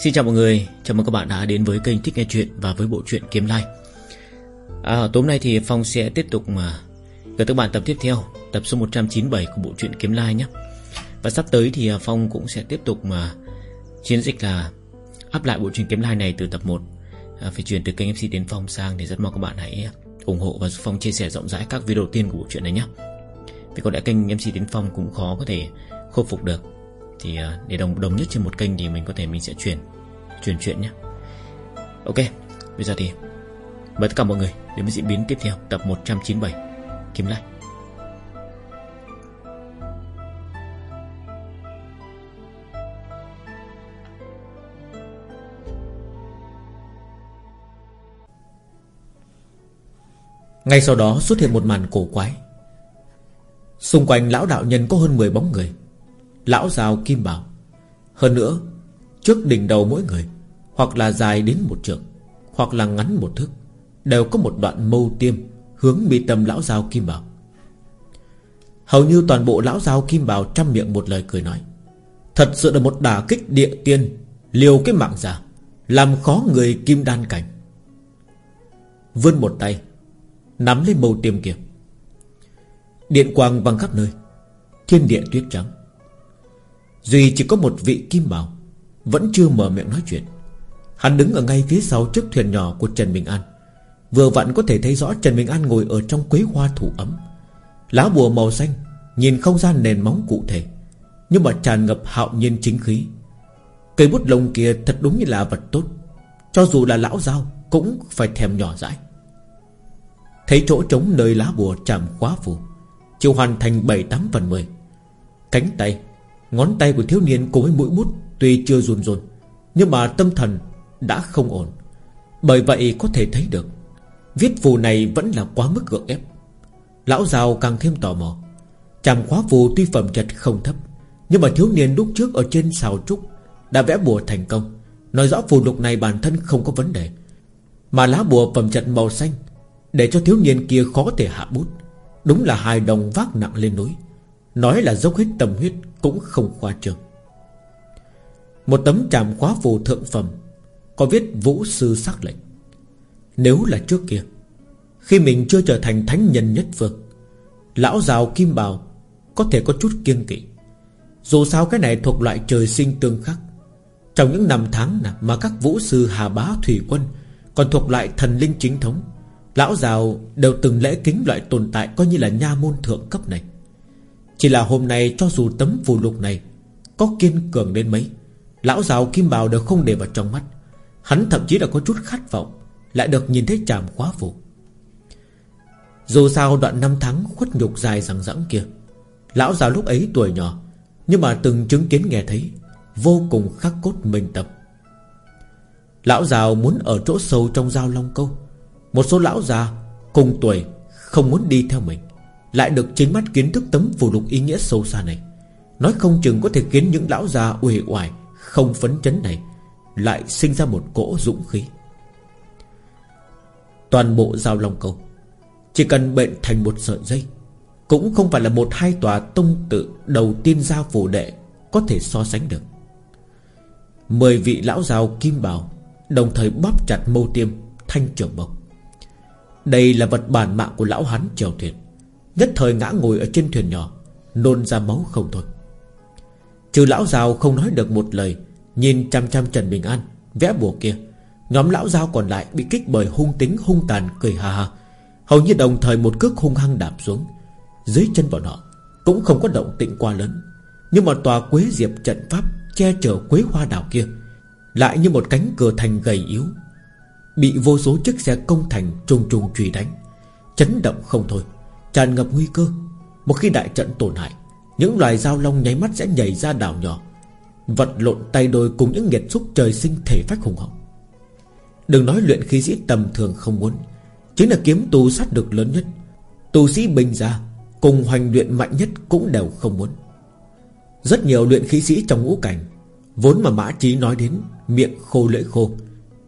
Xin chào mọi người, chào mừng các bạn đã đến với kênh Thích Nghe Chuyện và với bộ truyện Kiếm Lai. À, Tối nay thì Phong sẽ tiếp tục mà gửi các bạn tập tiếp theo, tập số 197 của bộ truyện Kiếm Lai nhé. Và sắp tới thì à, Phong cũng sẽ tiếp tục mà chiến dịch là áp lại bộ truyện Kiếm Lai này từ tập 1 à, Phải chuyển từ kênh MC đến Phong sang thì rất mong các bạn hãy ủng hộ và giúp Phong chia sẻ rộng rãi các video đầu tiên của bộ truyện này nhé. Vì có lẽ kênh MC đến Phong cũng khó có thể khôi phục được thì à, để đồng đồng nhất trên một kênh thì mình có thể mình sẽ chuyển chuyển chuyện nhé. Ok, bây giờ thì mời tất cả mọi người đến với diễn biến tiếp theo, tập 197 kiếm lại Ngay sau đó xuất hiện một màn cổ quái. Xung quanh lão đạo nhân có hơn 10 bóng người. Lão rào kim bảo. Hơn nữa, Trước đỉnh đầu mỗi người, Hoặc là dài đến một trượng, Hoặc là ngắn một thước, Đều có một đoạn mâu tiêm Hướng mi tâm lão giao kim bảo. Hầu như toàn bộ lão giao kim bảo Trăm miệng một lời cười nói, Thật sự là một đả kích địa tiên, Liều cái mạng giả Làm khó người kim đan cảnh. Vươn một tay, Nắm lấy mâu tiêm kia. Điện quang văng khắp nơi, Thiên địa tuyết trắng. Duy chỉ có một vị kim bảo, Vẫn chưa mở miệng nói chuyện. Hắn đứng ở ngay phía sau chiếc thuyền nhỏ của Trần Bình An. Vừa vặn có thể thấy rõ Trần Bình An ngồi ở trong quế hoa thủ ấm. Lá bùa màu xanh, Nhìn không gian nền móng cụ thể, Nhưng mà tràn ngập hạo nhiên chính khí. Cây bút lông kia thật đúng như là vật tốt, Cho dù là lão dao Cũng phải thèm nhỏ dãi. Thấy chỗ trống nơi lá bùa chạm khóa phù chiều hoàn thành 7-8 phần 10 Cánh tay Ngón tay của thiếu niên cùng với mũi bút Tuy chưa run run, Nhưng mà tâm thần đã không ổn. Bởi vậy có thể thấy được, Viết phù này vẫn là quá mức gượng ép. Lão giàu càng thêm tò mò. Chàm khóa phù tuy phẩm chất không thấp, Nhưng mà thiếu niên lúc trước ở trên xào trúc Đã vẽ bùa thành công, Nói rõ phù lục này bản thân không có vấn đề, Mà lá bùa phẩm chất màu xanh Để cho thiếu niên kia khó thể hạ bút. Đúng là hài đồng vác nặng lên núi, Nói là dốc hết tâm huyết cũng không khoa trương. Một tấm chàm khóa phù thượng phẩm Có viết vũ sư sắc lệnh. Nếu là trước kia, Khi mình chưa trở thành thánh nhân nhất phương, Lão giàu kim bào Có thể có chút kiêng kỵ. Dù sao cái này thuộc loại trời sinh tương khắc. Trong những năm tháng Mà các vũ sư hà bá thủy quân Còn thuộc loại thần linh chính thống, Lão giàu đều từng lễ kính loại tồn tại Coi như là nha môn thượng cấp này chỉ là hôm nay cho dù tấm phù lục này Có kiên cường đến mấy, Lão giàu kim bào đều không để vào trong mắt. Hắn thậm chí đã có chút khát vọng, Lại được nhìn thấy chàm khóa phù Dù sao đoạn năm tháng khuất nhục dài rằng rẵng kia, Lão già lúc ấy tuổi nhỏ, Nhưng mà từng chứng kiến nghe thấy, Vô cùng khắc cốt mình tập. Lão già muốn ở chỗ sâu trong giao long câu, Một số lão già cùng tuổi Không muốn đi theo mình lại được chính mắt kiến thức tấm phù lục ý nghĩa sâu xa này. Nói không chừng có thể khiến những lão già uể oải, Không phấn chấn này Lại sinh ra một cỗ dũng khí. Toàn bộ giao long cầu Chỉ cần bệnh thành một sợi dây, Cũng không phải là một hai tòa tông tự Đầu tiên giao phù đệ Có thể so sánh được. Mười vị lão giàu kim bào Đồng thời bóp chặt mâu tiêm Thanh trưởng mộc Đây là vật bản mạng của lão hắn trèo thuyền Nhất thời ngã ngồi ở trên thuyền nhỏ, Nôn ra máu không thôi. Trừ lão giàu không nói được một lời, Nhìn chăm chăm Trần Bình An, Vẽ bùa kia, Nhóm lão giao còn lại bị kích bởi hung tính hung tàn cười hà hà Hầu như đồng thời một cước hung hăng đạp xuống. Dưới chân bọn họ Cũng không có động tĩnh quá lớn, Nhưng mà tòa quế diệp trận pháp Che chở quế hoa đảo kia Lại như một cánh cửa thành gầy yếu, Bị vô số chiếc xe công thành trùng trùng truy đánh, Chấn động không thôi. Tràn ngập nguy cơ. Một khi đại trận tổn hại, Những loài dao long nháy mắt sẽ nhảy ra đảo nhỏ, Vật lộn tay đôi cùng những nghiệt xúc trời sinh thể phách hùng hậu. Đừng nói luyện khí sĩ tầm thường không muốn, Chính là kiếm tu sát được lớn nhất. Tu sĩ bình gia Cùng hoành luyện mạnh nhất cũng đều không muốn. Rất nhiều luyện khí sĩ trong ngũ cảnh, Vốn mà mã trí nói đến Miệng khô lưỡi khô,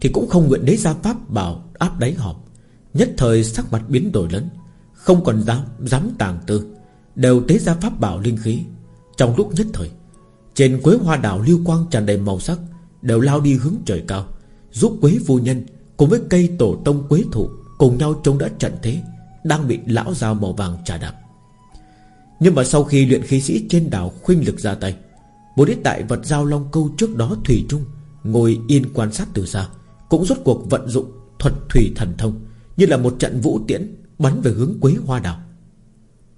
Thì cũng không nguyện lấy ra pháp bảo áp đáy họp, Nhất thời sắc mặt biến đổi lớn không còn dám dám tàng tư, Đều tế ra pháp bảo linh khí. Trong lúc nhất thời, Trên quế hoa đảo lưu quang tràn đầy màu sắc, Đều lao đi hướng trời cao, Giúp quế phu nhân Cùng với cây tổ tông quế thụ Cùng nhau chống đỡ trận thế, Đang bị lão dao màu vàng trả đạp. Nhưng mà sau khi luyện khí sĩ trên đảo Khuynh lực ra tay Bố đích đại vật giao long câu trước đó Thủy Trung Ngồi yên quan sát từ xa, Cũng rốt cuộc vận dụng thuật thủy thần thông, Như là một trận vũ tiễn Bắn về hướng quế hoa đảo.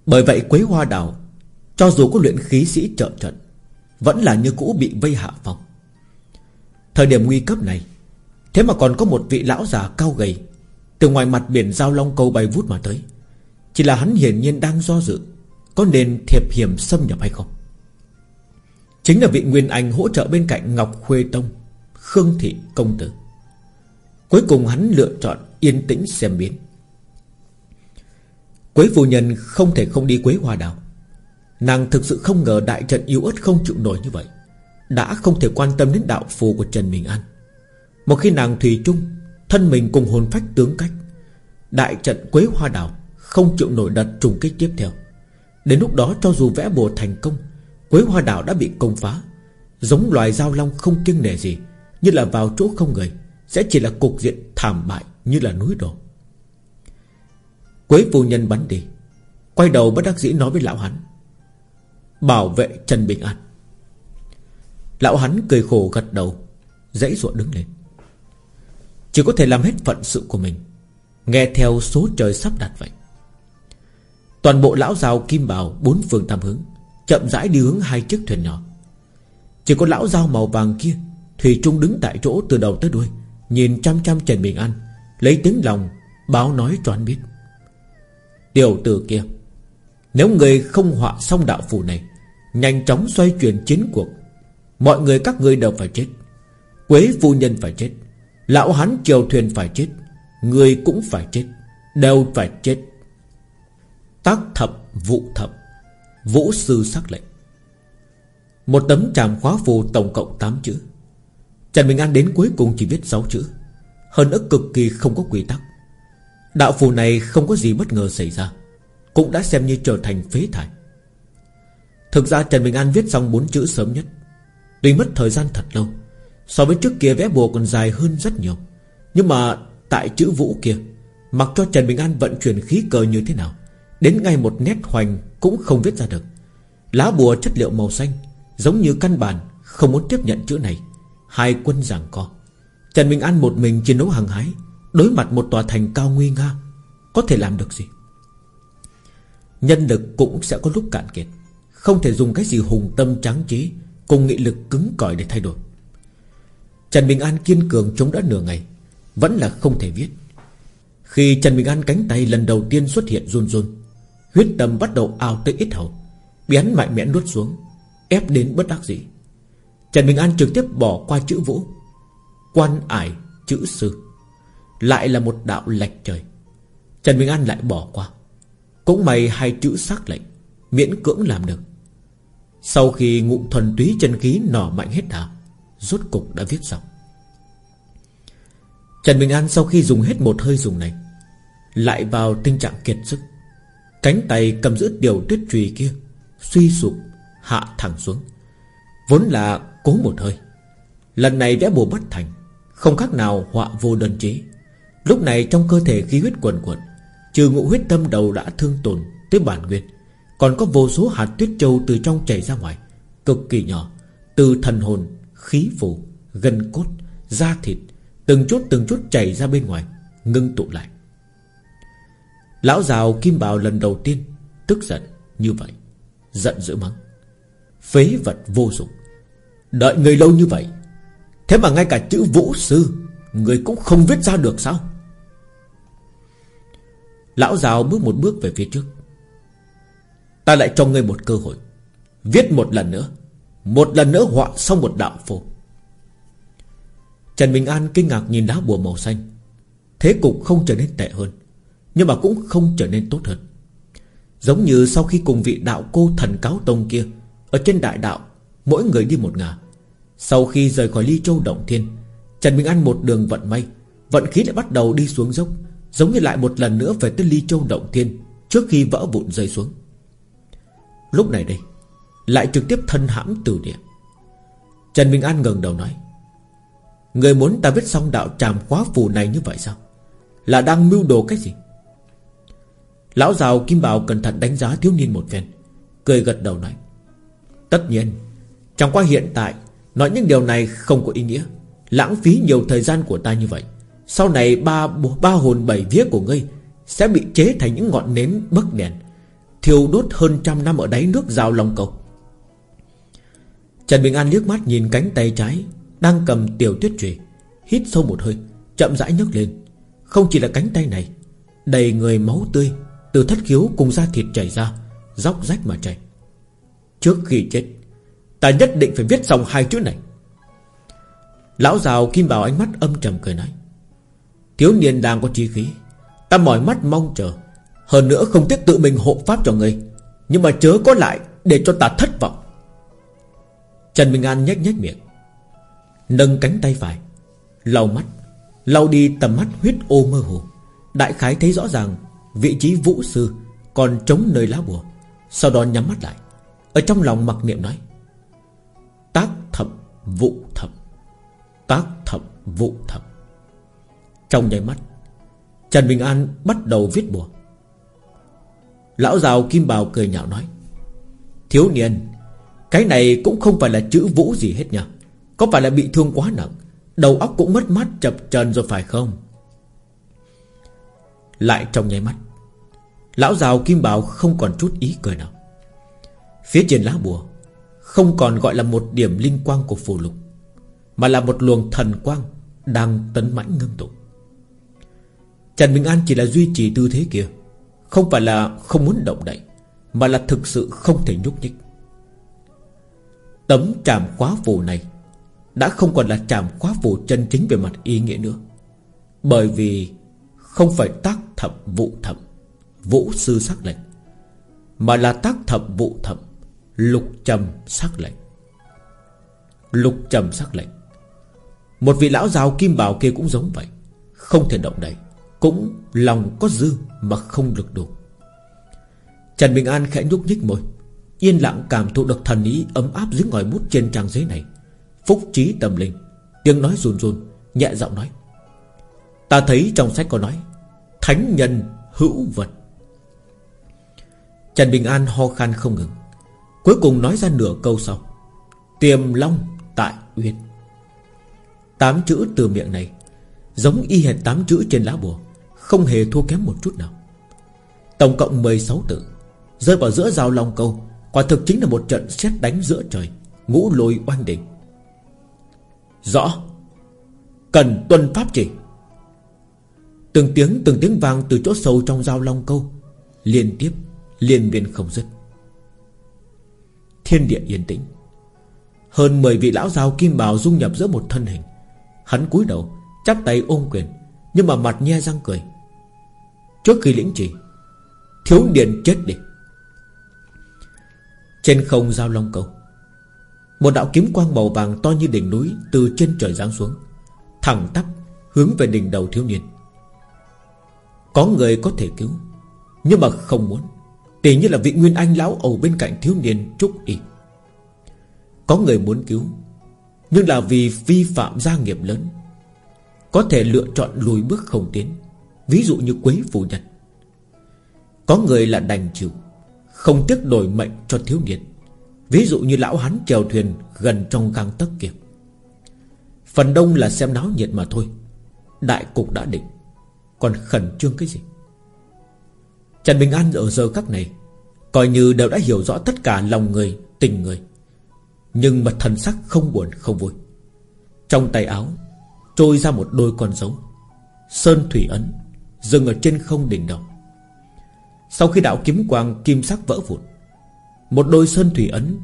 Bởi vậy quế hoa đảo, Cho dù có luyện khí sĩ trợ trận, Vẫn là như cũ bị vây hạ phòng. Thời điểm nguy cấp này, Thế mà còn có một vị lão già cao gầy, Từ ngoài mặt biển giao long câu bay vút mà tới. Chỉ là hắn hiển nhiên đang do dự, Có nên thiệp hiểm xâm nhập hay không. Chính là vị Nguyên Anh hỗ trợ bên cạnh Ngọc Khuê Tông, Khương Thị Công Tử. Cuối cùng hắn lựa chọn yên tĩnh xem biến. Quế phu nhân không thể không đi Quế Hoa Đào. Nàng thực sự không ngờ đại trận yếu ớt không chịu nổi như vậy, Đã không thể quan tâm đến đạo phù của Trần Bình An. Một khi nàng Thùy Trung, Thân mình cùng hồn phách tướng cách, Đại trận Quế Hoa Đào Không chịu nổi đợt trùng kích tiếp theo. Đến lúc đó cho dù vẽ bùa thành công, Quế Hoa Đảo đã bị công phá, Giống loài dao long không kiêng nể gì, Như là vào chỗ không người, Sẽ chỉ là cục diện thảm bại như là núi đổ. Quế phu nhân bắn đi. Quay đầu bất đắc dĩ nói với lão hắn Bảo vệ Trần Bình An. Lão hắn cười khổ gật đầu, Dãy ruộng đứng lên. Chỉ có thể làm hết phận sự của mình, Nghe theo số trời sắp đặt vậy. Toàn bộ lão rào kim bào Bốn phương tam hướng, Chậm rãi đi hướng hai chiếc thuyền nhỏ. Chỉ có lão dao màu vàng kia, Thủy Trung đứng tại chỗ từ đầu tới đuôi, Nhìn chăm chăm Trần Bình An, Lấy tiếng lòng, báo nói cho anh biết. Tiểu tử kia. Nếu người không họa xong đạo phù này, Nhanh chóng xoay chuyển chiến cuộc. Mọi người các ngươi đều phải chết. Quế phu nhân phải chết. Lão hắn triều thuyền phải chết. Người cũng phải chết. Đều phải chết. Tác thập, vụ thập, Vũ sư sắc lệnh. Một tấm tràm khóa phù tổng cộng 8 chữ. Trần Bình An đến cuối cùng chỉ viết 6 chữ. Hơn ức cực kỳ không có quy tắc. Đạo phù này không có gì bất ngờ xảy ra, Cũng đã xem như trở thành phế thải. Thực ra Trần Bình An viết xong bốn chữ sớm nhất, Tuy mất thời gian thật lâu, So với trước kia vẽ bùa còn dài hơn rất nhiều. Nhưng mà tại chữ vũ kia, Mặc cho Trần Bình An vận chuyển khí cờ như thế nào, Đến ngay một nét hoành Cũng không viết ra được. Lá bùa chất liệu màu xanh, Giống như căn bản, không muốn tiếp nhận chữ này. Hai quân giảng co. Trần Bình An một mình chiến đấu hằng hái Đối mặt một tòa thành cao nguy nga, Có thể làm được gì? Nhân lực cũng sẽ có lúc cạn kiệt, Không thể dùng cái gì hùng tâm tráng trí Cùng nghị lực cứng cỏi để thay đổi. Trần Bình An kiên cường chống đỡ nửa ngày, Vẫn là không thể viết. Khi Trần Bình An cánh tay lần đầu tiên xuất hiện run run, Huyết tâm bắt đầu ao tới ít hầu, Bị hắn mạnh mẽ nuốt xuống, Ép đến bất đắc dĩ. Trần Bình An trực tiếp bỏ qua chữ vũ, Quan ải chữ sư. Lại là một đạo lệch trời. Trần Bình An lại bỏ qua. Cũng may hai chữ xác lệnh, Miễn cưỡng làm được. Sau khi ngụ thuần túy chân khí nỏ mạnh hết đạo Rốt cục đã viết xong. Trần Bình An sau khi dùng hết một hơi dùng này, Lại vào tình trạng kiệt sức. Cánh tay cầm giữ điều tuyết trùy kia, Suy sụp, Hạ thẳng xuống. Vốn là cố một hơi. Lần này vẽ bùa bất thành, Không khác nào họa vô đơn chế Lúc này trong cơ thể khí huyết quần quần Trừ ngũ huyết tâm đầu đã thương tổn Tới bản nguyên Còn có vô số hạt tuyết châu từ trong chảy ra ngoài Cực kỳ nhỏ Từ thần hồn, khí phủ, gân cốt, da thịt Từng chút từng chút chảy ra bên ngoài Ngưng tụ lại. Lão giàu kim bào lần đầu tiên Tức giận như vậy Giận dữ mắng Phế vật vô dụng. Đợi người lâu như vậy Thế mà ngay cả chữ vũ sư Người cũng không viết ra được sao? Lão rào bước một bước về phía trước. Ta lại cho ngươi một cơ hội. Viết một lần nữa. Một lần nữa họa xong một đạo phù. Trần Bình An kinh ngạc nhìn đá bùa màu xanh. Thế cục không trở nên tệ hơn, nhưng mà cũng không trở nên tốt hơn. Giống như sau khi cùng vị đạo cô thần cáo tông kia, Ở trên đại đạo, Mỗi người đi một ngả. Sau khi rời khỏi ly châu động thiên, Trần Bình An một đường vận may, Vận khí lại bắt đầu đi xuống dốc Giống như lại một lần nữa về tới ly châu động thiên Trước khi vỡ vụn rơi xuống. Lúc này đây, Lại trực tiếp thân hãm từ địa. Trần Bình An ngẩng đầu nói, Người muốn ta viết xong đạo tràm khóa phù này như vậy sao? Là đang mưu đồ cái gì? Lão giàu Kim Bảo cẩn thận đánh giá thiếu niên một phen, Cười gật đầu nói, Tất nhiên, Chẳng qua hiện tại, Nói những điều này không có ý nghĩa. Lãng phí nhiều thời gian của ta như vậy sau này ba, ba hồn bảy vía của ngươi Sẽ bị chế thành những ngọn nến bấc đèn Thiêu đốt hơn trăm năm ở đáy nước rào lòng cầu. Trần Bình An liếc mắt nhìn cánh tay trái Đang cầm tiểu tuyết trùy Hít sâu một hơi Chậm rãi nhấc lên. Không chỉ là cánh tay này Đầy người máu tươi Từ thất khiếu cùng da thịt chảy ra Róc rách mà chảy. Trước khi chết Ta nhất định phải viết xong hai chữ này. Lão giàu kim bảo ánh mắt âm trầm cười nói Thiếu niên đang có trí khí. Ta mỏi mắt mong chờ. Hơn nữa không tiếc tự mình hộ pháp cho ngươi. Nhưng mà chớ có lại Để cho ta thất vọng. Trần minh An nhếch nhếch miệng. Nâng cánh tay phải. Lau mắt. Lau đi tầm mắt huyết ô mơ hồ. Đại khái thấy rõ ràng Vị trí vũ sư Còn trống nơi lá bùa. Sau đó nhắm mắt lại. Ở trong lòng mặc niệm nói, Tác thập vụ thập Tác thập vụ thập trong nháy mắt, Trần Bình An bắt đầu viết bùa. Lão giàu Kim Bào cười nhạo nói, Thiếu niên, Cái này cũng không phải là chữ vũ gì hết nha Có phải là bị thương quá nặng, Đầu óc cũng mất mát chập trần rồi phải không? Lại trong nháy mắt, Lão giàu Kim Bảo không còn chút ý cười nào. Phía trên lá bùa Không còn gọi là một điểm linh quang của phù lục, Mà là một luồng thần quang Đang tấn mãnh ngưng tụ. Trần Bình An chỉ là duy trì tư thế kia, Không phải là không muốn động đậy, Mà là thực sự không thể nhúc nhích. Tấm chạm khóa phù này Đã không còn là chạm khóa phù chân chính về mặt ý nghĩa nữa, Bởi vì Không phải tác thập vụ thập Vũ sư sắc lệnh, Mà là tác thập vụ thập Lục trầm sắc lệnh. Lục trầm sắc lệnh. Một vị lão giáo kim bảo kia cũng giống vậy, Không thể động đậy. Cũng lòng có dư mà không lực đủ. Trần Bình An khẽ nhúc nhích môi, Yên lặng cảm thụ được thần ý ấm áp dưới ngòi bút trên trang giấy này. Phúc trí tâm linh, Tiếng nói run run, Nhẹ giọng nói, Ta thấy trong sách có nói, Thánh nhân hữu vật. Trần Bình An ho khan không ngừng, Cuối cùng nói ra nửa câu sau, Tiềm long tại uyên. Tám chữ từ miệng này Giống y hệt tám chữ trên lá bùa. Không hề thua kém một chút nào. Tổng cộng 16 tự, Rơi vào giữa giao long câu, Quả thực chính là một trận xét đánh giữa trời, Ngũ lôi oanh đỉnh. Rõ. Cần tuân pháp chỉ. Từng tiếng từng tiếng vang từ chỗ sâu trong giao long câu, Liên tiếp, Liên miên không dứt. Thiên địa yên tĩnh. Hơn 10 vị lão giao kim bào dung nhập giữa một thân hình. Hắn cúi đầu, Chắp tay ôm quyền, Nhưng mà mặt nhe răng cười. Trước khi lĩnh trì Thiếu điện chết đi. Trên không giao long cầu, Một đạo kiếm quang màu vàng to như đỉnh núi Từ trên trời giáng xuống, Thẳng tắp hướng về đỉnh đầu thiếu niên. Có người có thể cứu, Nhưng mà không muốn. Tỷ như là vị Nguyên Anh lão ẩu bên cạnh thiếu niên Trúc Y. Có người muốn cứu, Nhưng là vì vi phạm gia nghiệp lớn, Có thể lựa chọn lùi bước không tiến. Ví dụ như Quế Phù Nhật Có người là đành chịu, Không tiếc đổi mệnh cho thiếu niên. Ví dụ như lão hắn chèo thuyền Gần trong gang tấc kia. Phần đông là xem náo nhiệt mà thôi. Đại cục đã định, Còn khẩn trương cái gì? Trần Bình An ở giờ các này, Coi như đều đã hiểu rõ tất cả lòng người, Tình người. Nhưng mà thần sắc không buồn, không vui. Trong tay áo, Trôi ra một đôi con dấu, Sơn Thủy Ấn. Dừng ở trên không đỉnh đầu. Sau khi đạo kiếm quang kim sắc vỡ vụn, Một đôi Sơn Thủy Ấn,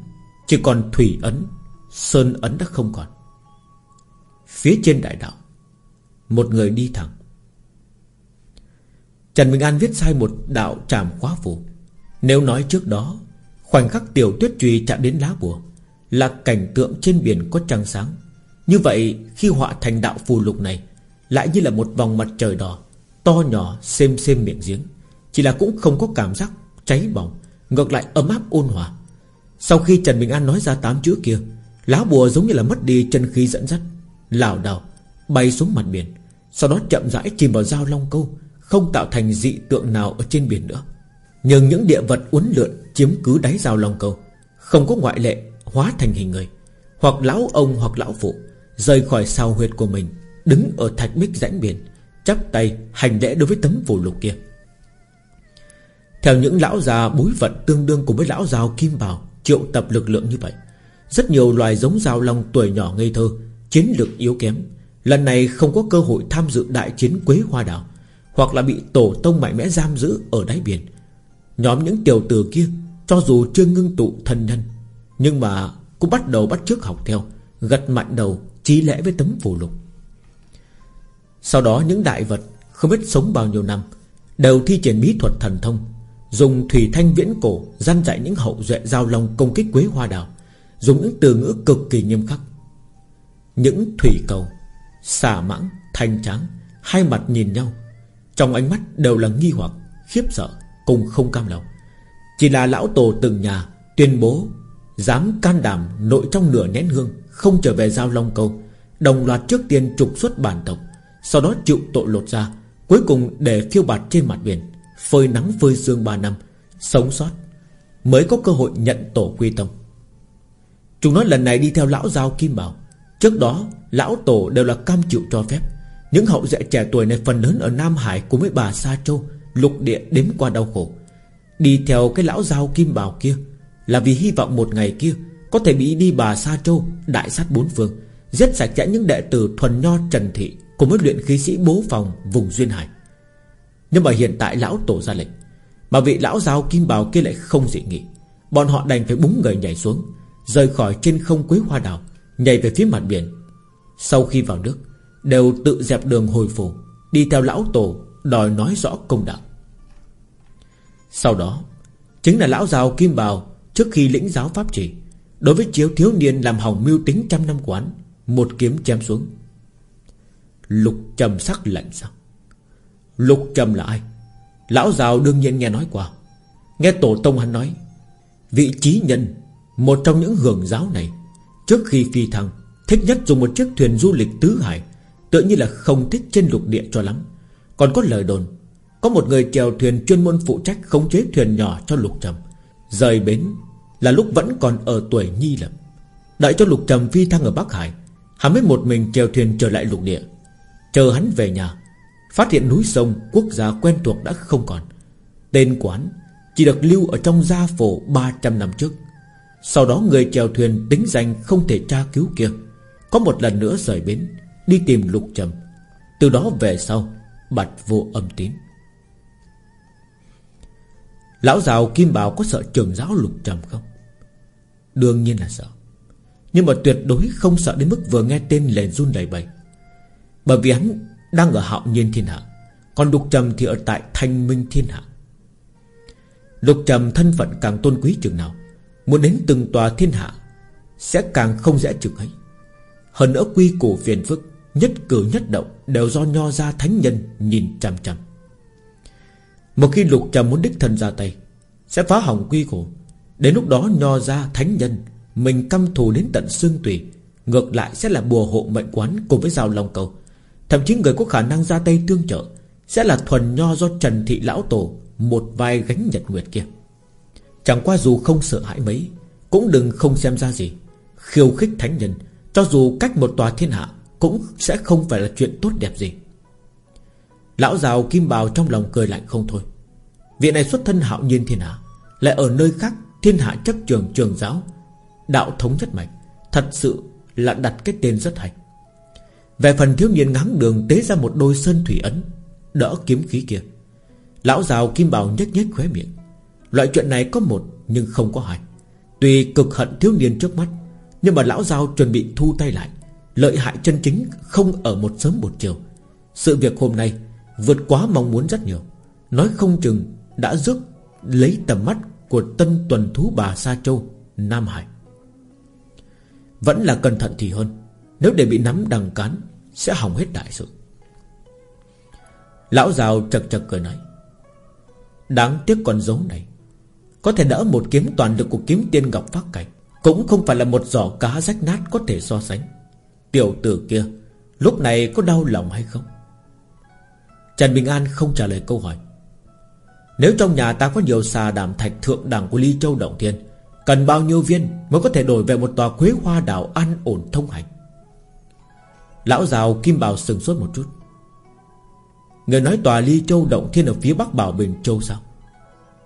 Chỉ còn Thủy Ấn, Sơn Ấn đã không còn. Phía trên đại đạo, Một người đi thẳng. Trần Bình An viết sai một đạo tràm khóa phù. Nếu nói trước đó, Khoảnh khắc tiểu tuyết trùy chạm đến lá bùa Là cảnh tượng trên biển có trăng sáng. Như vậy, khi họa thành đạo phù lục này, Lại như là một vòng mặt trời đỏ. To nhỏ xem xem miệng giếng. Chỉ là cũng không có cảm giác cháy bỏng, Ngược lại ấm áp ôn hòa. Sau khi Trần Bình An nói ra tám chữ kia, Lá bùa giống như là mất đi chân khí dẫn dắt, lảo đảo Bay xuống mặt biển, Sau đó chậm rãi chìm vào dao long câu, Không tạo thành dị tượng nào ở trên biển nữa. Nhưng những địa vật uốn lượn Chiếm cứ đáy dao long câu, Không có ngoại lệ hóa thành hình người. Hoặc lão ông hoặc lão phụ Rời khỏi sao huyệt của mình, Đứng ở thạch bích rãnh biển Chắp tay hành lễ đối với tấm phù lục kia. Theo những lão già bối phận tương đương cùng với lão già kim bào Triệu tập lực lượng như vậy, Rất nhiều loài giống giao long tuổi nhỏ ngây thơ, Chiến lược yếu kém, Lần này không có cơ hội tham dự đại chiến Quế Hoa Đảo, Hoặc là bị tổ tông mạnh mẽ giam giữ ở đáy biển. Nhóm những tiểu tử kia, Cho dù chưa ngưng tụ thần nhân, Nhưng mà cũng bắt đầu bắt chước học theo, Gật mạnh đầu trí lễ với tấm phù lục. Sau đó những đại vật Không biết sống bao nhiêu năm Đều thi triển bí thuật thần thông Dùng thủy thanh viễn cổ Gian dạy những hậu duệ giao long công kích quế hoa đào Dùng những từ ngữ cực kỳ nghiêm khắc. Những thủy cầu Xà mãng, thanh tráng Hai mặt nhìn nhau Trong ánh mắt đều là nghi hoặc, khiếp sợ Cùng không cam lòng. Chỉ là lão tổ từng nhà tuyên bố Dám can đảm nội trong nửa nén hương Không trở về giao long câu Đồng loạt trước tiên trục xuất bản tộc. Sau đó chịu tội lột ra, Cuối cùng để phiêu bạt trên mặt biển, Phơi nắng phơi dương 3 năm, Sống sót, Mới có cơ hội nhận tổ quy tông. Chúng nói lần này đi theo lão giao kim bảo. Trước đó, Lão tổ đều là cam chịu cho phép. Những hậu dạy trẻ tuổi này phần lớn ở Nam Hải Cùng với bà Sa Châu, Lục địa đếm qua đau khổ. Đi theo cái lão giao kim bảo kia Là vì hy vọng một ngày kia Có thể bị đi bà Sa Châu Đại sát bốn phương, Giết sạch chẽ những đệ tử thuần nho Trần Thị của mỗi luyện khí sĩ bố phòng vùng Duyên Hải. Nhưng mà hiện tại lão tổ ra lệnh, Mà vị lão giao kim bào kia lại không dị nghị. Bọn họ đành phải búng người nhảy xuống, Rời khỏi trên không quế hoa đào, Nhảy về phía mặt biển. Sau khi vào nước, Đều tự dẹp đường hồi phủ, Đi theo lão tổ đòi nói rõ công đạo. Sau đó, Chính là lão giáo Kim Bào Trước khi lĩnh giáo pháp chỉ, Đối với chiếu thiếu niên làm hỏng mưu tính trăm năm quán, Một kiếm chém xuống. Lục trầm sắc lạnh sao? Lục trầm là ai? Lão giàu đương nhiên nghe nói qua. Nghe tổ tông hắn nói, Vị trí nhân, Một trong những hưởng giáo này, Trước khi phi thăng, Thích nhất dùng một chiếc thuyền du lịch tứ hải Tự như là không thích trên lục địa cho lắm. Còn có lời đồn, Có một người chèo thuyền chuyên môn phụ trách khống chế thuyền nhỏ cho lục trầm. Rời bến Là lúc vẫn còn ở tuổi nhi lập Đợi cho lục trầm phi thăng ở Bắc Hải, Hắn mới một mình chèo thuyền trở lại lục địa. Chờ hắn về nhà, Phát hiện núi sông, quốc gia quen thuộc đã không còn. Tên quán Chỉ được lưu ở trong gia phổ 300 năm trước. Sau đó người chèo thuyền tính danh không thể tra cứu kia. Có một lần nữa rời bến, Đi tìm lục trầm. Từ đó về sau Bạch vô âm tín. Lão giàu Kim Bảo có sợ trường giáo lục trầm không? Đương nhiên là sợ. Nhưng mà tuyệt đối không sợ đến mức vừa nghe tên lền run đầy bầy bởi vì hắn đang ở hạo nhiên thiên hạ, Còn lục trầm thì ở tại thanh minh thiên hạ. Lục trầm thân phận càng tôn quý chừng nào, Muốn đến từng tòa thiên hạ Sẽ càng không dễ chừng ấy. Hơn nữa quy củ phiền phức, Nhất cử nhất động Đều do nho gia thánh nhân nhìn chằm chằm. Một khi lục trầm muốn đích thân ra tay, Sẽ phá hỏng quy củ. Đến lúc đó nho gia thánh nhân Mình căm thù đến tận xương tùy Ngược lại sẽ là bùa hộ mệnh quán Cùng với rào lòng cầu. Thậm chí người có khả năng ra tay tương trợ Sẽ là thuần nho do Trần Thị Lão Tổ, Một vai gánh nhật nguyệt kia. Chẳng qua dù không sợ hãi mấy, Cũng đừng không xem ra gì. Khiêu khích thánh nhân, Cho dù cách một tòa thiên hạ, Cũng sẽ không phải là chuyện tốt đẹp gì. Lão giàu kim bào trong lòng cười lạnh không thôi. Vị này xuất thân hạo nhiên thiên hạ, Lại ở nơi khác, thiên hạ chấp trường trường giáo, Đạo thống nhất mạch Thật sự là đặt cái tên rất hay. Về phần thiếu niên ngáng đường Tế ra một đôi sơn thủy ấn, Đỡ kiếm khí kia. Lão giàu kim bào nhếch nhếch khóe miệng. Loại chuyện này có một nhưng không có hai. Tuy cực hận thiếu niên trước mắt, Nhưng mà lão giao chuẩn bị thu tay lại. Lợi hại chân chính không ở một sớm một chiều. Sự việc hôm nay Vượt quá mong muốn rất nhiều. Nói không chừng đã rước Lấy tầm mắt của tân tuần thú bà Sa Châu, Nam Hải. Vẫn là cẩn thận thì hơn. Nếu để bị nắm đằng cán sẽ hỏng hết đại sự. Lão rào chật chật cười nói, Đáng tiếc con dấu này, có thể đỡ một kiếm toàn lực của kiếm tiên ngọc phát cảnh, Cũng không phải là một giỏ cá rách nát có thể so sánh. Tiểu tử kia, Lúc này có đau lòng hay không? Trần Bình An không trả lời câu hỏi. Nếu trong nhà ta có nhiều xà đàm thạch thượng đẳng của Ly Châu Động Thiên, Cần bao nhiêu viên Mới có thể đổi về một tòa quế hoa đảo an ổn thông hành? Lão rào Kim Bảo sừng sốt một chút. Người nói tòa Ly Châu Động Thiên ở phía bắc Bảo Bình Châu sao?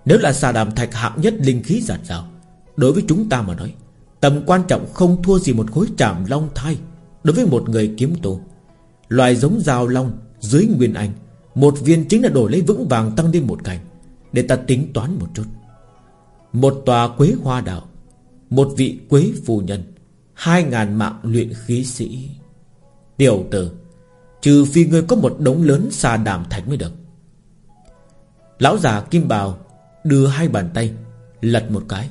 Nếu là xà đàm thạch hạng nhất linh khí giạt rào Đối với chúng ta mà nói, Tầm quan trọng không thua gì một khối trảm long thai. Đối với một người kiếm tù, Loài giống rào long dưới Nguyên Anh, Một viên chính là đổi lấy vững vàng tăng lên một cảnh Để ta tính toán một chút. Một tòa quế hoa đạo Một vị quế phù nhân, Hai ngàn mạng luyện khí sĩ. Tiểu tử, Trừ phi ngươi có một đống lớn xà đàm thạch mới được. Lão già Kim Bào Đưa hai bàn tay, Lật một cái.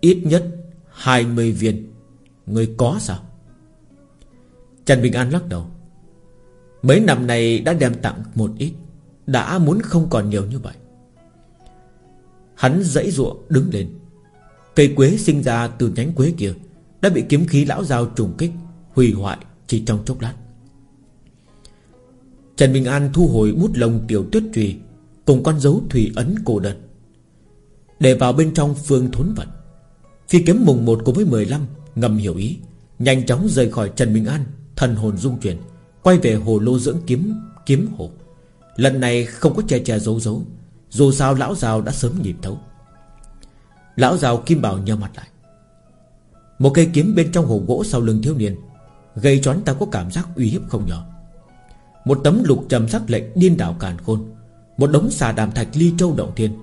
Ít nhất 20 viên, Ngươi có sao? Trần Bình An lắc đầu. Mấy năm này đã đem tặng một ít, Đã muốn không còn nhiều như vậy. Hắn dãy ruộng đứng lên. Cây quế sinh ra từ nhánh quế kia Đã bị kiếm khí lão dao trùng kích, Hủy hoại chỉ trong chốc lát. Trần Bình An thu hồi bút lông tiểu tuyết trùy, Cùng con dấu thủy ấn cổ đần Để vào bên trong phương thốn vận Phi kiếm mùng 1 cùng với 15 Ngầm hiểu ý, Nhanh chóng rời khỏi Trần Bình An, Thần hồn dung chuyển, Quay về hồ lô dưỡng kiếm Kiếm hồ. Lần này không có che che giấu giấu, Dù sao lão rào đã sớm nhịp thấu. Lão rào kim bảo nhờ mặt lại. Một cây kiếm bên trong hồ gỗ sau lưng thiếu niên Gây choán ta có cảm giác uy hiếp không nhỏ Một tấm lục trầm sắc lệnh điên đảo càn khôn, Một đống xà đàm thạch ly châu động thiên,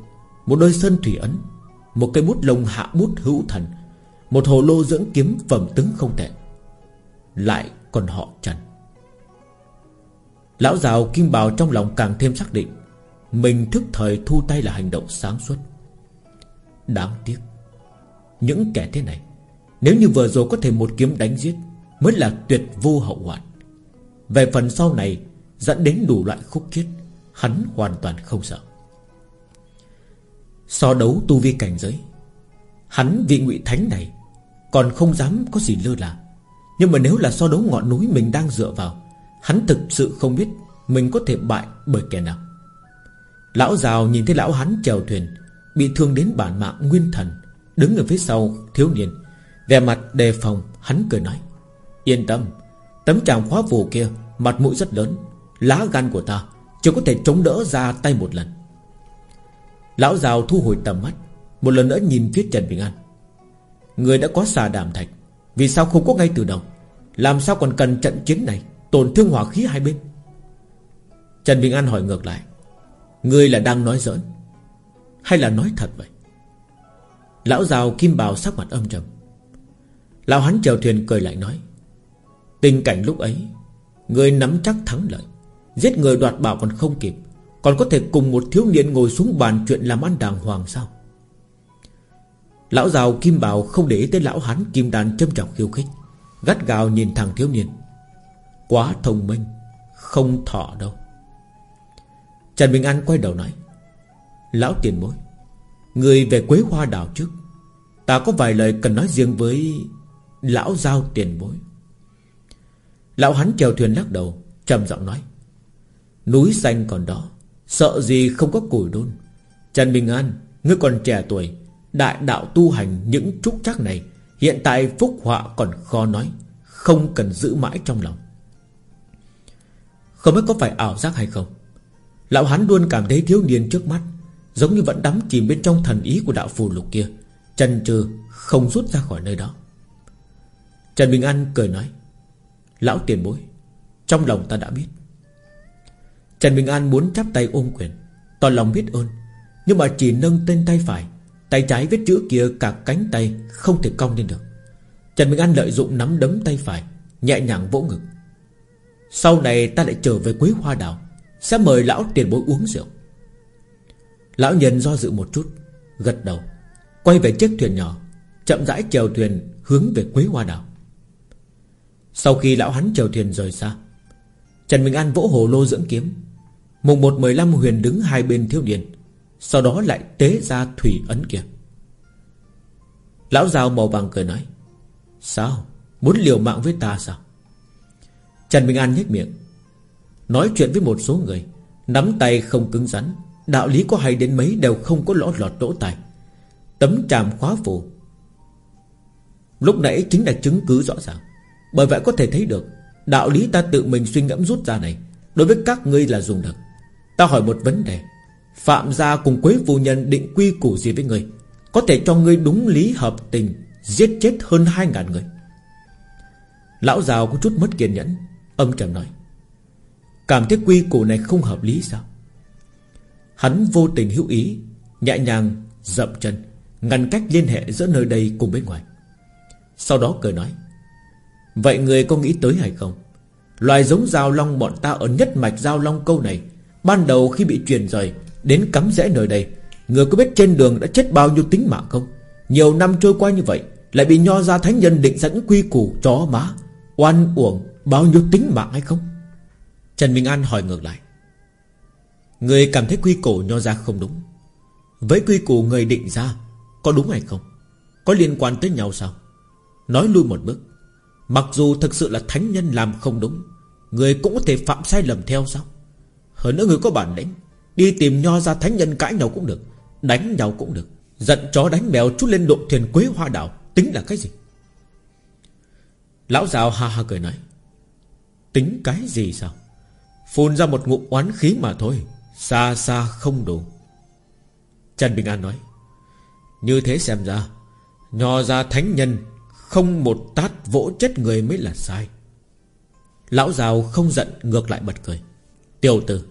Một đôi sơn thủy ấn, Một cây bút lông hạ bút hữu thần, Một hồ lô dưỡng kiếm phẩm tướng không tệ. Lại còn họ Trần. Lão giàu kim bào trong lòng càng thêm xác định, Mình thức thời thu tay là hành động sáng suốt. Đáng tiếc, Những kẻ thế này, Nếu như vừa rồi có thể một kiếm đánh giết Mới là tuyệt vô hậu hoạn. Về phần sau này, Dẫn đến đủ loại khúc kiết, Hắn hoàn toàn không sợ. So đấu tu vi cảnh giới, Hắn vị ngụy thánh này Còn không dám có gì lơ là. Nhưng mà nếu là so đấu ngọn núi mình đang dựa vào, Hắn thực sự không biết Mình có thể bại bởi kẻ nào. Lão giàu nhìn thấy lão hắn chèo thuyền, Bị thương đến bản mạng nguyên thần, Đứng ở phía sau thiếu niên, Vẻ mặt đề phòng, hắn cười nói. Yên tâm, Tấm chàng khóa phù kia Mặt mũi rất lớn, Lá gan của ta Chưa có thể chống đỡ ra tay một lần. Lão rào thu hồi tầm mắt, Một lần nữa nhìn phía Trần Bình An. Người đã có xà đảm thạch, Vì sao không có ngay từ đầu? Làm sao còn cần trận chiến này, Tổn thương hỏa khí hai bên? Trần Bình An hỏi ngược lại. Người là đang nói giỡn, Hay là nói thật vậy? Lão rào kim bào sắc mặt âm trầm. Lão hắn chèo thuyền cười lại nói. Tình cảnh lúc ấy, Người nắm chắc thắng lợi, Giết người đoạt bảo còn không kịp, Còn có thể cùng một thiếu niên ngồi xuống bàn chuyện làm ăn đàng hoàng sao? Lão giàu kim bảo không để ý tới lão hắn kim đàn châm trọng khiêu khích, Gắt gào nhìn thằng thiếu niên. Quá thông minh, Không thọ đâu. Trần Bình An quay đầu nói, Lão tiền bối, Người về Quế Hoa đảo trước, Ta có vài lời cần nói riêng với Lão giao tiền bối. Lão hắn chèo thuyền lắc đầu, trầm giọng nói. Núi xanh còn đó, Sợ gì không có củi đôn. Trần Bình An, Ngươi còn trẻ tuổi, Đại đạo tu hành những trúc chắc này, Hiện tại phúc họa còn khó nói, Không cần giữ mãi trong lòng. Không biết có phải ảo giác hay không, Lão hắn luôn cảm thấy thiếu niên trước mắt, Giống như vẫn đắm chìm bên trong thần ý của đạo phù lục kia Trần trừ không rút ra khỏi nơi đó. Trần Bình An cười nói Lão tiền bối, Trong lòng ta đã biết. Trần Bình An muốn chắp tay ôm quyền, Tỏ lòng biết ơn, Nhưng mà chỉ nâng tên tay phải, Tay trái vết chữ kia cả cánh tay Không thể cong lên được. Trần Bình An lợi dụng nắm đấm tay phải, Nhẹ nhàng vỗ ngực. Sau này ta lại trở về Quế Hoa Đảo, Sẽ mời lão tiền bối uống rượu. Lão nhân do dự một chút, Gật đầu, Quay về chiếc thuyền nhỏ, Chậm rãi chèo thuyền hướng về Quế Hoa Đảo. Sau khi lão hắn chèo thuyền rời xa, Trần minh An vỗ hồ lô dưỡng kiếm. Mùng một mười lăm huyền đứng hai bên thiếu điền Sau đó lại tế ra thủy ấn kia. Lão giàu màu vàng cười nói, Sao? Muốn liều mạng với ta sao? Trần minh An nhếch miệng, Nói chuyện với một số người, Nắm tay không cứng rắn, Đạo lý có hay đến mấy đều không có lõ lọt lỗ tài Tấm tràm khóa phù. Lúc nãy chính là chứng cứ rõ ràng. Bởi vậy có thể thấy được, Đạo lý ta tự mình suy ngẫm rút ra này, Đối với các ngươi là dùng được. Ta hỏi một vấn đề, Phạm gia cùng Quế Phu Nhân định quy củ gì với ngươi? Có thể cho ngươi đúng lý hợp tình, Giết chết hơn hai ngàn người. Lão giàu có chút mất kiên nhẫn, Âm trầm nói, Cảm thấy quy củ này không hợp lý sao? Hắn vô tình hữu ý, Nhẹ nhàng, dậm chân, Ngăn cách liên hệ giữa nơi đây cùng bên ngoài. Sau đó cười nói Vậy người có nghĩ tới hay không? Loài giống giao long bọn ta ở nhất mạch giao long câu này, Ban đầu khi bị truyền rời, Đến cắm rẽ nơi đây Người có biết trên đường đã chết bao nhiêu tính mạng không? Nhiều năm trôi qua như vậy, Lại bị nho ra thánh nhân định dẫn quy củ chó má, Oan uổng bao nhiêu tính mạng hay không? Trần Minh An hỏi ngược lại. Người cảm thấy quy củ nho ra không đúng. Với quy củ người định ra, Có đúng hay không? Có liên quan tới nhau sao? Nói lui một bước. Mặc dù thực sự là thánh nhân làm không đúng, Người cũng có thể phạm sai lầm theo sao Hơn nữa người có bản lĩnh, Đi tìm nho ra thánh nhân cãi nhau cũng được, Đánh nhau cũng được, Giận chó đánh mèo chút lên độ thuyền quế hoa đảo, Tính là cái gì? Lão già ha ha cười nói, Tính cái gì sao? Phun ra một ngụm oán khí mà thôi, Xa xa không đủ. Trần Bình An nói, Như thế xem ra, Nho ra thánh nhân không một tát vỗ chết người mới là sai. Lão giàu không giận, ngược lại bật cười. Tiểu tử,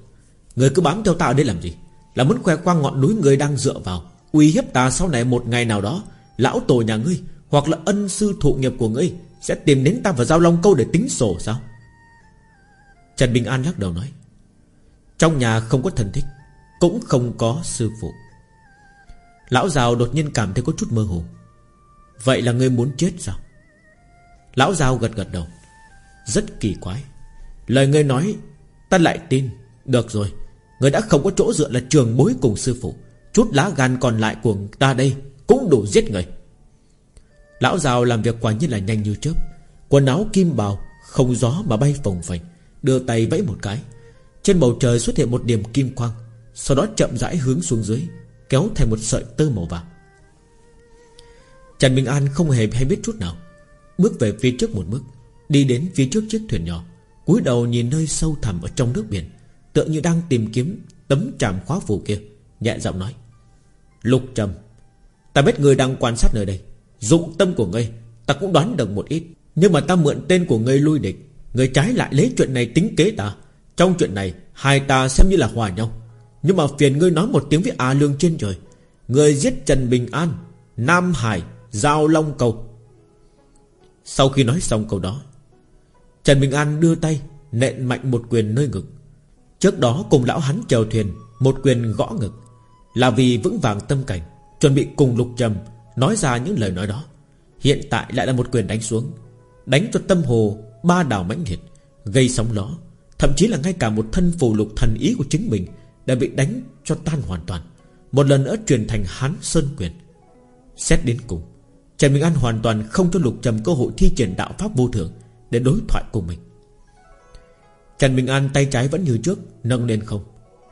Người cứ bám theo ta ở đây làm gì? Là muốn khoe qua ngọn núi người đang dựa vào, Uy hiếp ta sau này một ngày nào đó, Lão tổ nhà ngươi Hoặc là ân sư thụ nghiệp của ngươi Sẽ tìm đến ta và giao long câu để tính sổ sao? Trần Bình An lắc đầu nói, Trong nhà không có thần thích, Cũng không có sư phụ. Lão giàu đột nhiên cảm thấy có chút mơ hồ. Vậy là ngươi muốn chết sao? Lão giao gật gật đầu. Rất kỳ quái. Lời ngươi nói, Ta lại tin. Được rồi, Ngươi đã không có chỗ dựa là trường bối cùng sư phụ. Chút lá gan còn lại của ta đây Cũng đủ giết người. Lão giao làm việc quả nhiên là nhanh như chớp. Quần áo kim bào, Không gió mà bay phồng phành, Đưa tay vẫy một cái. Trên bầu trời xuất hiện một điểm kim quang, Sau đó chậm rãi hướng xuống dưới, Kéo thành một sợi tơ màu vàng. Trần Bình An không hề hay biết chút nào. Bước về phía trước một bước, Đi đến phía trước chiếc thuyền nhỏ, cúi đầu nhìn nơi sâu thẳm ở trong nước biển, Tựa như đang tìm kiếm Tấm chàm khóa phù kia, Nhẹ giọng nói, Lục trầm, Ta biết người đang quan sát nơi đây, Dụng tâm của ngươi, Ta cũng đoán được một ít, Nhưng mà ta mượn tên của ngươi lui địch Người trái lại lấy chuyện này tính kế ta. Trong chuyện này, Hai ta xem như là hòa nhau, Nhưng mà phiền ngươi nói một tiếng với A Lương trên trời. Người giết Trần Bình An, Nam Hải Giao Long Cầu. Sau khi nói xong câu đó, Trần Bình An đưa tay Nện mạnh một quyền nơi ngực. Trước đó cùng lão hắn chèo thuyền, Một quyền gõ ngực, Là vì vững vàng tâm cảnh, Chuẩn bị cùng lục trầm Nói ra những lời nói đó. Hiện tại lại là một quyền đánh xuống, Đánh cho tâm hồ ba đảo mãnh liệt, Gây sóng gió Thậm chí là ngay cả một thân phù lục thần ý của chính mình Đã bị đánh cho tan hoàn toàn. Một lần nữa truyền thành hán sơn quyền. Xét đến cùng Trần Minh An hoàn toàn không cho lục trầm cơ hội thi triển đạo pháp vô thường Để đối thoại cùng mình. Trần Minh An tay trái vẫn như trước, Nâng lên không,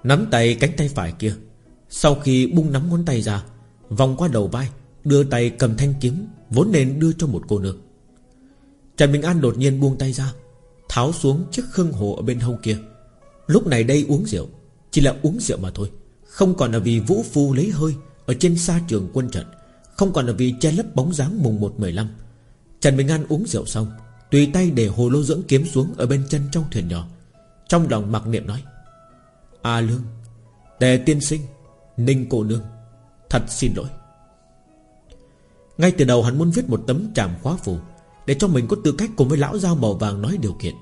Nắm tay cánh tay phải kia. Sau khi bung nắm ngón tay ra, Vòng qua đầu vai, Đưa tay cầm thanh kiếm, Vốn nên đưa cho một cô nương. Trần Bình An đột nhiên buông tay ra, Tháo xuống chiếc khưng hồ ở bên hông kia. Lúc này đây uống rượu, Chỉ là uống rượu mà thôi, Không còn là vì vũ phu lấy hơi Ở trên xa trường quân trận. Không còn là vì che lấp bóng dáng mùng 1-15 Trần Bình An uống rượu xong, Tùy tay để hồ lô dưỡng kiếm xuống Ở bên chân trong thuyền nhỏ. Trong lòng mặc niệm nói, A Lương, Tề tiên sinh, Ninh cô nương, Thật xin lỗi. Ngay từ đầu hắn muốn viết một tấm tràm khóa phù để cho mình có tư cách cùng với lão dao màu vàng nói điều kiện,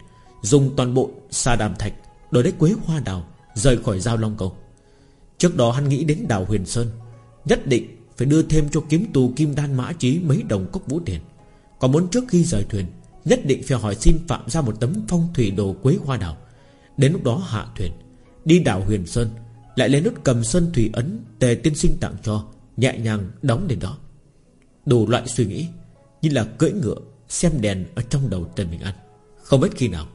Dùng toàn bộ sa đàm thạch Đổi lấy quế hoa đào Rời khỏi giao long cầu. Trước đó hắn nghĩ đến đào huyền sơn, Nhất định phải đưa thêm cho kiếm tù kim đan mã trí Mấy đồng cốc vũ tiền Còn muốn trước khi rời thuyền, Nhất định phải hỏi xin phạm ra một tấm phong thủy đồ quế hoa đào. Đến lúc đó hạ thuyền, Đi đảo huyền sơn, Lại lên nút cầm sơn thủy ấn, Tề tiên sinh tặng cho, Nhẹ nhàng đóng đến đó. Đủ loại suy nghĩ, Như là cưỡi ngựa Xem đèn ở trong đầu Trần Bình An. Không biết khi nào,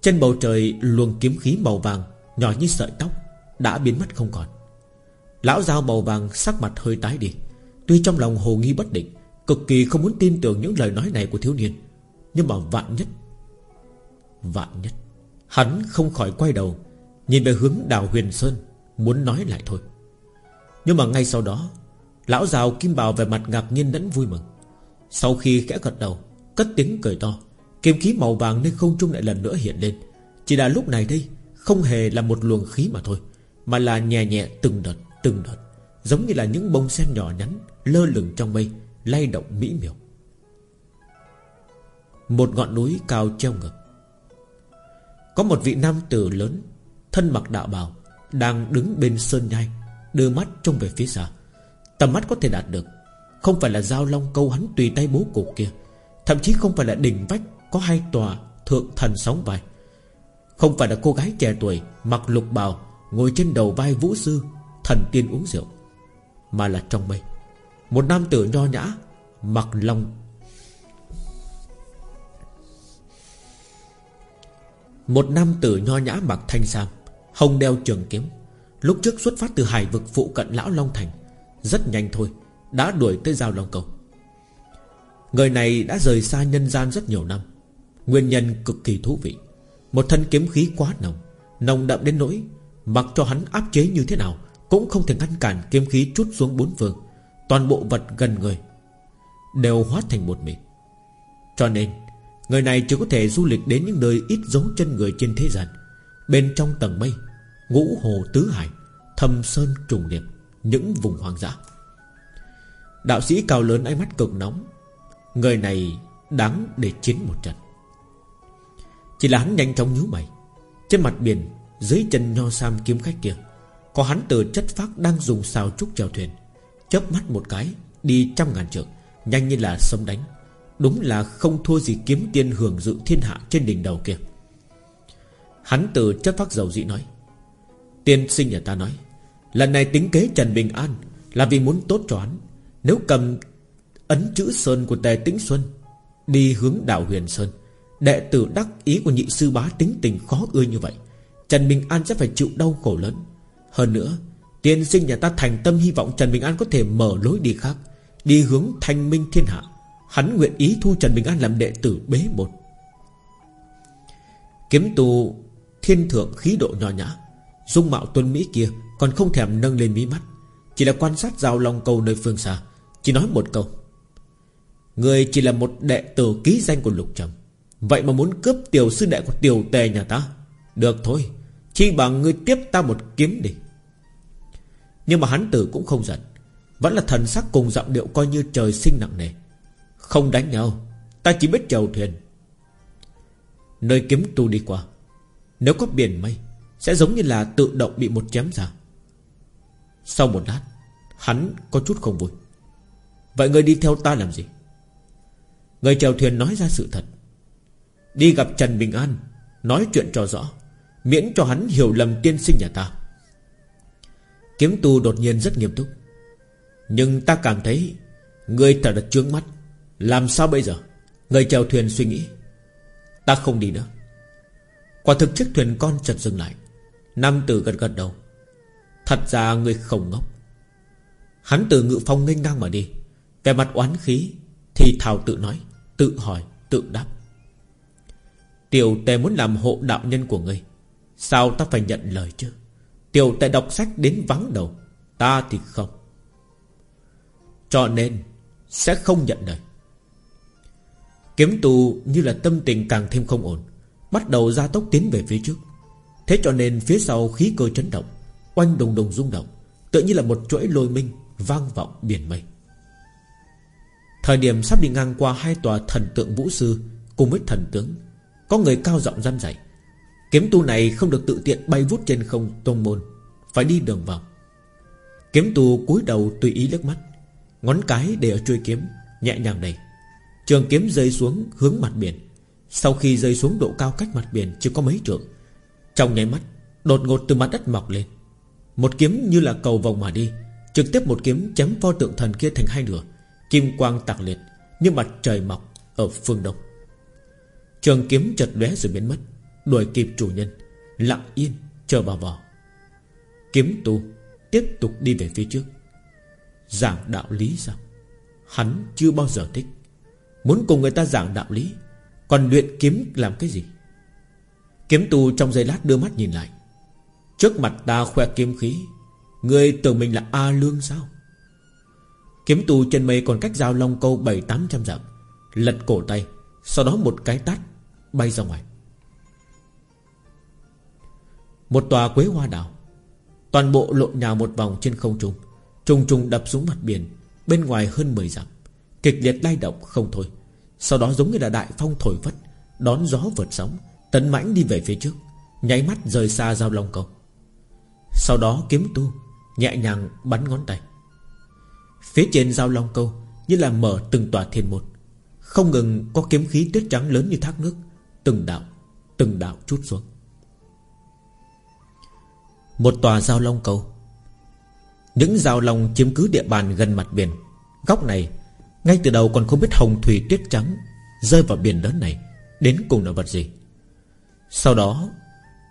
Trên bầu trời luồng kiếm khí màu vàng Nhỏ như sợi tóc Đã biến mất không còn. Lão dao màu vàng, sắc mặt hơi tái đi. Tuy trong lòng hồ nghi bất định, Cực kỳ không muốn tin tưởng những lời nói này của thiếu niên, Nhưng mà vạn nhất Vạn nhất, Hắn không khỏi quay đầu, Nhìn về hướng đào huyền sơn, Muốn nói lại thôi. Nhưng mà ngay sau đó, Lão rào kim bào về mặt ngạc nhiên lẫn vui mừng. Sau khi khẽ gật đầu, Cất tiếng cười to, Kiếm khí màu vàng nên không trung lại lần nữa hiện lên. Chỉ là lúc này đây, Không hề là một luồng khí mà thôi, Mà là nhẹ nhẹ từng đợt từng đợt, Giống như là những bông sen nhỏ nhắn, Lơ lửng trong mây, Lay động mỹ miều. Một ngọn núi cao treo ngực Có một vị nam tử lớn, Thân mặc đạo bào, Đang đứng bên sơn nhai, Đưa mắt trông về phía xa. Tầm mắt có thể đạt được, Không phải là giao long câu hắn tùy tay bố cục kia, Thậm chí không phải là đỉnh vách Có hai tòa thượng thần sóng vai. Không phải là cô gái trẻ tuổi Mặc lục bào, Ngồi trên đầu vai vũ sư Thần tiên uống rượu, Mà là trong mây. Một nam tử nho nhã, Mặc long, Một nam tử nho nhã mặc thanh sam, Hồng đeo trường kiếm. Lúc trước xuất phát từ hải vực phụ cận Lão Long Thành, Rất nhanh thôi, Đã đuổi tới giao Long Cầu. Người này đã rời xa nhân gian rất nhiều năm, Nguyên nhân cực kỳ thú vị. Một thân kiếm khí quá nồng Nồng đậm đến nỗi Mặc cho hắn áp chế như thế nào cũng không thể ngăn cản kiếm khí chút xuống bốn phương. Toàn bộ vật gần người Đều hóa thành một mịt. Cho nên, Người này chỉ có thể du lịch đến những nơi ít dấu chân người trên thế gian. Bên trong tầng mây, Ngũ hồ tứ hải, Thâm sơn trùng điệp, Những vùng hoang dã. Đạo sĩ cao lớn ánh mắt cực nóng, Người này đáng để chiến một trận. Chỉ là hắn nhanh chóng nhíu mày, Trên mặt biển, Dưới chân nho sam kiếm khách kia có hắn từ chất phác đang dùng xào trúc chèo thuyền, chớp mắt một cái, Đi trăm ngàn trượng, Nhanh như là sấm đánh. Đúng là không thua gì kiếm tiên hưởng dự thiên hạ trên đỉnh đầu kia. Hắn từ chất phác dầu dị nói, Tiên sinh nhà ta nói, Lần này tính kế Trần Bình An Là vì muốn tốt cho hắn. Nếu cầm ấn chữ Sơn của Tề Tĩnh Xuân Đi hướng đảo Huyền Sơn, Đệ tử đắc ý của nhị sư bá tính tình khó ưa như vậy, Trần Bình An sẽ phải chịu đau khổ lớn. Hơn nữa, Tiên sinh nhà ta thành tâm hy vọng Trần Bình An có thể mở lối đi khác, Đi hướng thanh minh thiên hạ. Hắn nguyện ý thu Trần Bình An làm đệ tử bế một. Kiếm tù, thiên thượng khí độ nhỏ nhã, Dung mạo tuân Mỹ kia Còn không thèm nâng lên mí mắt, Chỉ là quan sát rào lòng cầu nơi phương xa, Chỉ nói một câu. Người chỉ là một đệ tử ký danh của lục trầm, Vậy mà muốn cướp tiểu sư đệ của tiểu tề nhà ta? Được thôi Chi bằng ngươi tiếp ta một kiếm đi. Nhưng mà hắn tử cũng không giận. Vẫn là thần sắc cùng giọng điệu coi như trời sinh nặng nề. Không đánh nhau, Ta chỉ biết chèo thuyền. Nơi kiếm tu đi qua, Nếu có biển mây, Sẽ giống như là tự động bị một chém ra. Sau một lát, Hắn có chút không vui. Vậy ngươi đi theo ta làm gì? Người chèo thuyền nói ra sự thật. Đi gặp Trần Bình An, Nói chuyện cho rõ. Miễn cho hắn hiểu lầm tiên sinh nhà ta. Kiếm tu đột nhiên rất nghiêm túc. Nhưng ta cảm thấy Người thật là trướng mắt. Làm sao bây giờ? Người chèo thuyền suy nghĩ. Ta không đi nữa. Quả thực chiếc thuyền con chật dừng lại. Nam tử gật gật đầu. Thật ra người không ngốc. Hắn từ ngự phong nghênh ngang mà đi. Về mặt oán khí Thì thảo tự nói, Tự hỏi, tự đáp. Tiểu tề muốn làm hộ đạo nhân của ngươi. Sao ta phải nhận lời chứ? Tiểu tại đọc sách đến vắng đầu, Ta thì không. Cho nên, Sẽ không nhận lời. Kiếm tù như là tâm tình càng thêm không ổn, Bắt đầu ra tốc tiến về phía trước. Thế cho nên phía sau khí cơ chấn động, Oanh đồng đồng rung động Tự như là một chuỗi lôi minh Vang vọng biển mây. Thời điểm sắp đi ngang qua hai tòa thần tượng vũ sư Cùng với thần tướng, Có người cao giọng răn dạy Kiếm tu này không được tự tiện bay vút trên không tôn môn, Phải đi đường vòng. Kiếm tu cúi đầu tùy ý liếc mắt, Ngón cái để ở chuôi kiếm, Nhẹ nhàng đầy Trường kiếm rơi xuống hướng mặt biển. Sau khi rơi xuống độ cao cách mặt biển Chỉ có mấy trượng, Trong nháy mắt, Đột ngột từ mặt đất mọc lên. Một kiếm như là cầu vòng mà đi, Trực tiếp một kiếm chém pho tượng thần kia thành hai nửa, Kim quang tạc liệt, Như mặt trời mọc ở phương đông. Trường kiếm chợt lóe rồi biến mất. Đuổi kịp chủ nhân, Lặng yên chờ bà vò Kiếm tu Tiếp tục đi về phía trước. Giảng đạo lý sao? Hắn chưa bao giờ thích. Muốn cùng người ta giảng đạo lý, Còn luyện kiếm làm cái gì? Kiếm tu trong giây lát đưa mắt nhìn lại. Trước mặt ta khoe kiếm khí, Người tưởng mình là A Lương sao? Kiếm tu trên mây còn cách giao long câu bảy tám trăm dặm, Lật cổ tay, Sau đó một cái tát Bay ra ngoài. Một tòa quế hoa đảo Toàn bộ lộn nhào một vòng trên không trung. Trùng trùng đập xuống mặt biển Bên ngoài hơn 10 dặm. Kịch liệt lay động không thôi. Sau đó giống như là đại phong thổi vất, Đón gió vượt sóng Tấn mãnh đi về phía trước Nháy mắt rời xa giao long câu Sau đó kiếm tu Nhẹ nhàng bắn ngón tay. Phía trên giao long câu Như là mở từng tòa thiên môn. Không ngừng có kiếm khí tuyết trắng lớn như thác nước Từng đạo Từng đạo chút xuống. Một tòa giao long câu Những giao long chiếm cứ địa bàn gần mặt biển. Góc này, Ngay từ đầu còn không biết hồng thủy tuyết trắng Rơi vào biển lớn này. Đến cùng là vật gì? Sau đó,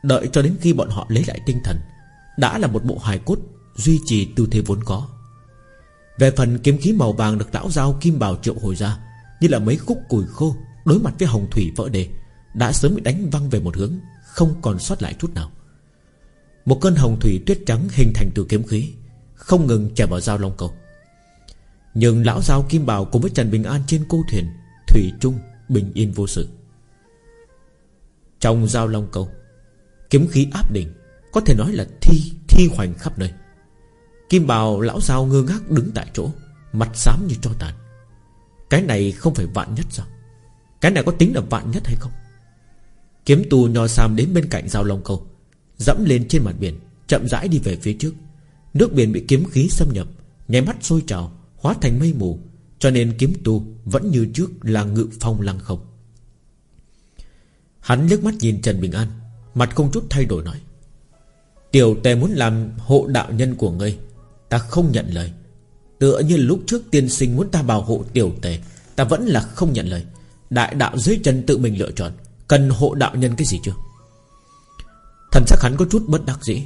Đợi cho đến khi bọn họ lấy lại tinh thần, Đã là một bộ hài cốt Duy trì tư thế vốn có. Về phần kiếm khí màu vàng được lão giao kim bào triệu hồi ra, Như là mấy khúc củi khô Đối mặt với hồng thủy vỡ đề Đã sớm bị đánh văng về một hướng, Không còn sót lại chút nào. Một cơn hồng thủy tuyết trắng hình thành từ kiếm khí, Không ngừng chảy vào dao long cầu. Nhưng lão dao kim bào cùng với Trần Bình An trên cô thuyền, Thủy Trung bình yên vô sự. Trong dao long cầu, Kiếm khí áp đỉnh, Có thể nói là thi thi hoành khắp nơi. Kim bào lão dao ngơ ngác đứng tại chỗ, Mặt xám như tro tàn. Cái này không phải vạn nhất sao? Cái này có tính là vạn nhất hay không? Kiếm tù nho sam đến bên cạnh dao long cầu Dẫm lên trên mặt biển, Chậm rãi đi về phía trước. Nước biển bị kiếm khí xâm nhập, Nháy mắt sôi trào, Hóa thành mây mù, Cho nên kiếm tu vẫn như trước là ngự phong lăng không. Hắn liếc mắt nhìn Trần Bình An, Mặt không chút thay đổi nói, Tiểu tề muốn làm hộ đạo nhân của ngươi, Ta không nhận lời. Tựa như lúc trước tiên sinh muốn ta bảo hộ tiểu tề, Ta vẫn là không nhận lời. Đại đạo dưới chân tự mình lựa chọn, Cần hộ đạo nhân cái gì chưa? Thần sắc hắn có chút bất đắc dĩ,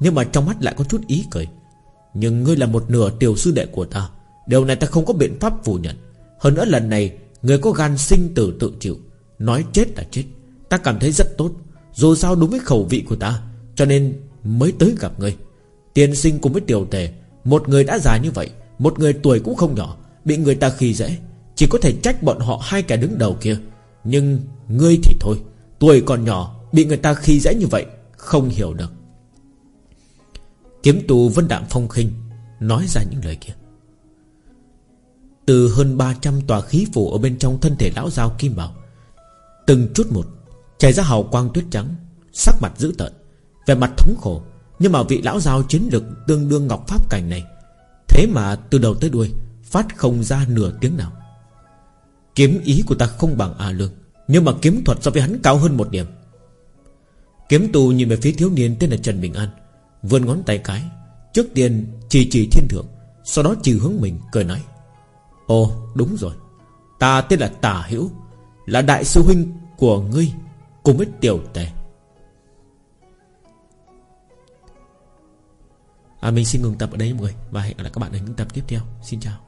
Nhưng mà trong mắt lại có chút ý cười. Nhưng ngươi là một nửa tiểu sư đệ của ta, Điều này ta không có biện pháp phủ nhận. Hơn nữa lần này Ngươi có gan sinh tử tự chịu, Nói chết là chết. Ta cảm thấy rất tốt, Dù sao đúng với khẩu vị của ta, Cho nên mới tới gặp ngươi. Tiên sinh cùng với tiểu tề, Một người đã già như vậy, Một người tuổi cũng không nhỏ, Bị người ta khi dễ, Chỉ có thể trách bọn họ hai kẻ đứng đầu kia. Nhưng ngươi thì thôi, Tuổi còn nhỏ, Bị người ta khi dễ như vậy không hiểu được. Kiếm tù vân đạm phong khinh Nói ra những lời kia. Từ hơn 300 tòa khí phủ Ở bên trong thân thể lão giao kim bảo, Từng chút một Chảy ra hào quang tuyết trắng, Sắc mặt dữ tợn Về mặt thống khổ. Nhưng mà vị lão giao chiến lực tương đương ngọc pháp cảnh này, Thế mà từ đầu tới đuôi Phát không ra nửa tiếng nào. Kiếm ý của ta không bằng A Lương, Nhưng mà kiếm thuật so với hắn cao hơn một điểm. Kiếm tù nhìn về phía thiếu niên tên là Trần Bình An Vươn ngón tay cái Trước tiên chỉ chỉ thiên thượng Sau đó chỉ hướng mình cười nói Ồ đúng rồi Ta tên là Tả Hữu Là đại sư huynh của ngươi Cùng với tiểu tề. À, Mình xin ngừng tập ở đây mọi người Và hẹn gặp lại các bạn ở những tập tiếp theo. Xin chào.